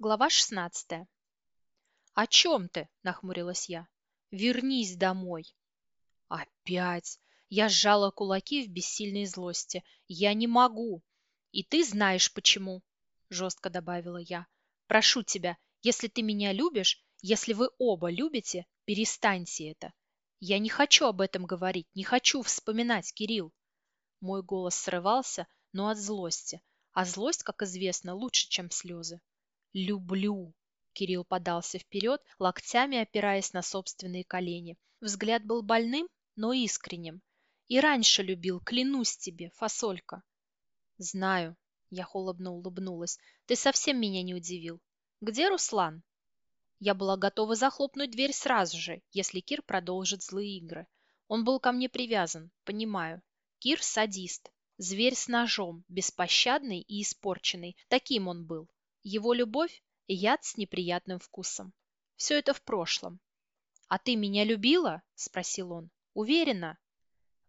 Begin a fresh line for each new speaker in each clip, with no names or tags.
Глава шестнадцатая. «О чем ты?» – нахмурилась я. «Вернись домой!» «Опять!» Я сжала кулаки в бессильной злости. «Я не могу!» «И ты знаешь, почему!» – жестко добавила я. «Прошу тебя, если ты меня любишь, если вы оба любите, перестаньте это. Я не хочу об этом говорить, не хочу вспоминать, Кирилл!» Мой голос срывался, но от злости. А злость, как известно, лучше, чем слезы. «Люблю!» Кирилл подался вперед, локтями опираясь на собственные колени. Взгляд был больным, но искренним. «И раньше любил, клянусь тебе, фасолька!» «Знаю», — я холодно улыбнулась, — «ты совсем меня не удивил. Где Руслан?» Я была готова захлопнуть дверь сразу же, если Кир продолжит злые игры. Он был ко мне привязан, понимаю. Кир – садист, зверь с ножом, беспощадный и испорченный. Таким он был. Его любовь – яд с неприятным вкусом. Все это в прошлом. «А ты меня любила?» – спросил он. «Уверена?»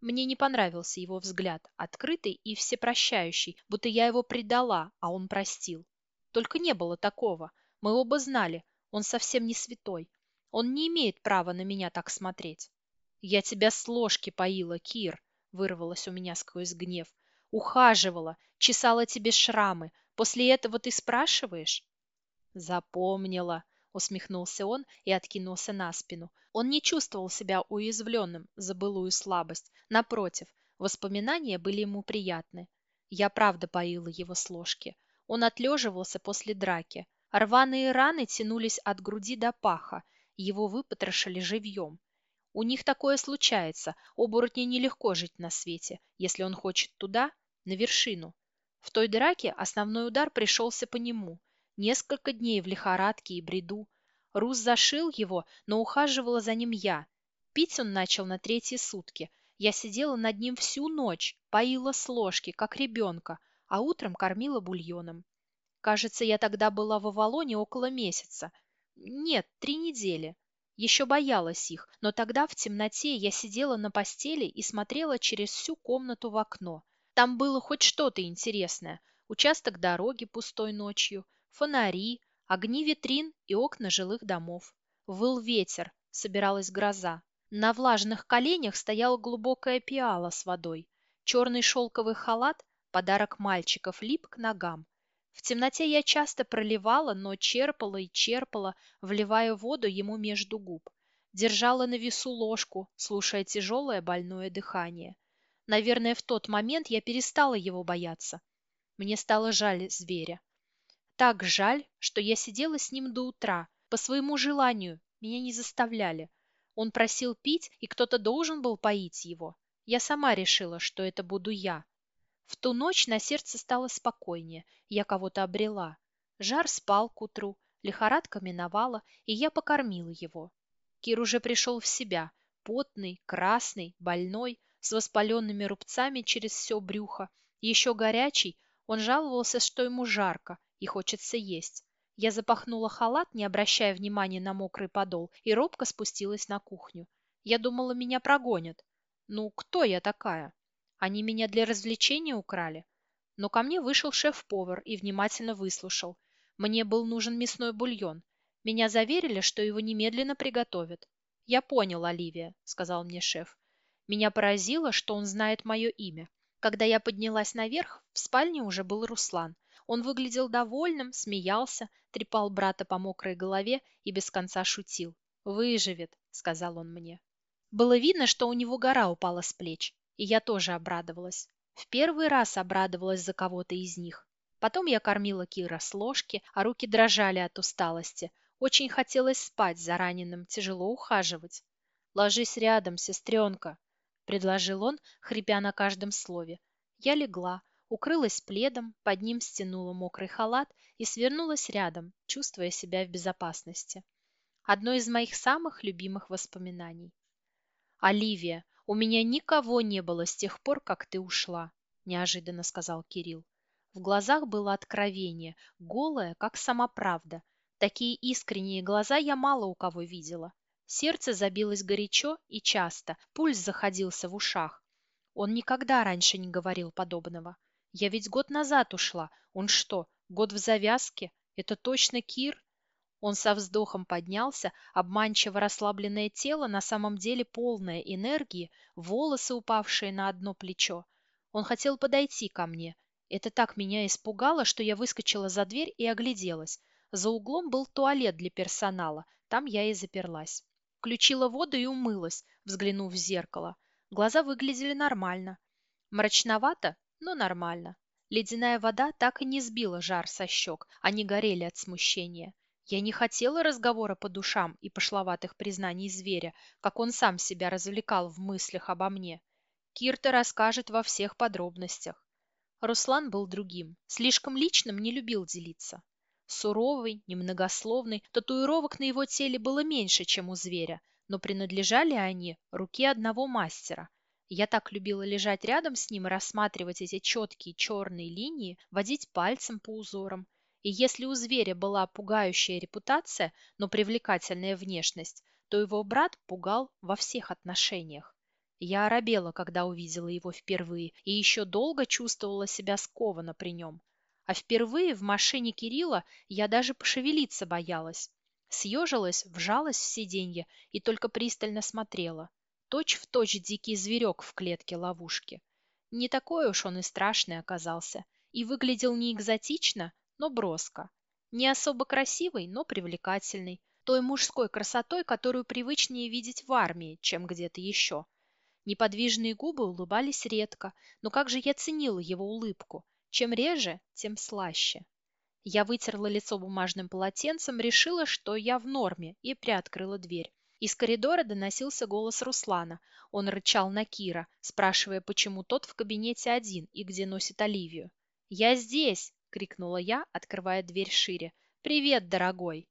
Мне не понравился его взгляд, открытый и всепрощающий, будто я его предала, а он простил. Только не было такого. Мы оба знали, он совсем не святой. Он не имеет права на меня так смотреть. «Я тебя с ложки поила, Кир», — вырвалось у меня сквозь гнев. «Ухаживала, чесала тебе шрамы, После этого ты спрашиваешь? Запомнила, усмехнулся он и откинулся на спину. Он не чувствовал себя уязвленным за былую слабость. Напротив, воспоминания были ему приятны. Я правда поила его с ложки. Он отлеживался после драки. Рваные раны тянулись от груди до паха. Его выпотрошили живьем. У них такое случается. Оборотню нелегко жить на свете, если он хочет туда, на вершину. В той драке основной удар пришелся по нему. Несколько дней в лихорадке и бреду. Рус зашил его, но ухаживала за ним я. Пить он начал на третьи сутки. Я сидела над ним всю ночь, поила с ложки, как ребенка, а утром кормила бульоном. Кажется, я тогда была в Авалоне около месяца. Нет, три недели. Еще боялась их, но тогда в темноте я сидела на постели и смотрела через всю комнату в окно. Там было хоть что-то интересное. Участок дороги пустой ночью, фонари, огни витрин и окна жилых домов. Выл ветер, собиралась гроза. На влажных коленях стояла глубокая пиала с водой. Черный шелковый халат, подарок мальчиков, лип к ногам. В темноте я часто проливала, но черпала и черпала, вливая воду ему между губ. Держала на весу ложку, слушая тяжелое больное дыхание. Наверное, в тот момент я перестала его бояться. Мне стало жаль зверя. Так жаль, что я сидела с ним до утра, по своему желанию, меня не заставляли. Он просил пить, и кто-то должен был поить его. Я сама решила, что это буду я. В ту ночь на сердце стало спокойнее, я кого-то обрела. Жар спал к утру, лихорадка миновала, и я покормила его. Кир уже пришел в себя, потный, красный, больной, с воспаленными рубцами через все брюхо. Еще горячий, он жаловался, что ему жарко и хочется есть. Я запахнула халат, не обращая внимания на мокрый подол, и робко спустилась на кухню. Я думала, меня прогонят. Ну, кто я такая? Они меня для развлечения украли. Но ко мне вышел шеф-повар и внимательно выслушал. Мне был нужен мясной бульон. Меня заверили, что его немедленно приготовят. «Я понял, Оливия», — сказал мне шеф. Меня поразило, что он знает мое имя. Когда я поднялась наверх, в спальне уже был Руслан. Он выглядел довольным, смеялся, трепал брата по мокрой голове и без конца шутил. «Выживет», — сказал он мне. Было видно, что у него гора упала с плеч, и я тоже обрадовалась. В первый раз обрадовалась за кого-то из них. Потом я кормила Кира с ложки, а руки дрожали от усталости. Очень хотелось спать за раненым, тяжело ухаживать. «Ложись рядом, сестренка», предложил он, хрипя на каждом слове. Я легла, укрылась пледом, под ним стянула мокрый халат и свернулась рядом, чувствуя себя в безопасности. Одно из моих самых любимых воспоминаний. «Оливия, у меня никого не было с тех пор, как ты ушла», – неожиданно сказал Кирилл. В глазах было откровение, голое, как сама правда. Такие искренние глаза я мало у кого видела. Сердце забилось горячо и часто, пульс заходился в ушах. Он никогда раньше не говорил подобного. Я ведь год назад ушла. Он что, год в завязке? Это точно Кир? Он со вздохом поднялся, обманчиво расслабленное тело, на самом деле полное энергии, волосы, упавшие на одно плечо. Он хотел подойти ко мне. Это так меня испугало, что я выскочила за дверь и огляделась. За углом был туалет для персонала, там я и заперлась. Включила воду и умылась, взглянув в зеркало. Глаза выглядели нормально. Мрачновато, но нормально. Ледяная вода так и не сбила жар со щек, они горели от смущения. Я не хотела разговора по душам и пошловатых признаний зверя, как он сам себя развлекал в мыслях обо мне. Кирта расскажет во всех подробностях. Руслан был другим, слишком личным не любил делиться. Суровый, немногословный, татуировок на его теле было меньше, чем у зверя, но принадлежали они руке одного мастера. Я так любила лежать рядом с ним и рассматривать эти четкие черные линии, водить пальцем по узорам, и если у зверя была пугающая репутация, но привлекательная внешность, то его брат пугал во всех отношениях. Я оробела, когда увидела его впервые, и еще долго чувствовала себя скованно при нем. А впервые в машине Кирилла я даже пошевелиться боялась. Съежилась, вжалась в сиденье и только пристально смотрела. Точь в точь дикий зверек в клетке ловушки. Не такой уж он и страшный оказался. И выглядел не экзотично, но броско. Не особо красивый, но привлекательный. Той мужской красотой, которую привычнее видеть в армии, чем где-то еще. Неподвижные губы улыбались редко, но как же я ценила его улыбку. Чем реже, тем слаще. Я вытерла лицо бумажным полотенцем, решила, что я в норме, и приоткрыла дверь. Из коридора доносился голос Руслана. Он рычал на Кира, спрашивая, почему тот в кабинете один и где носит Оливию. «Я здесь!» — крикнула я, открывая дверь шире. «Привет, дорогой!»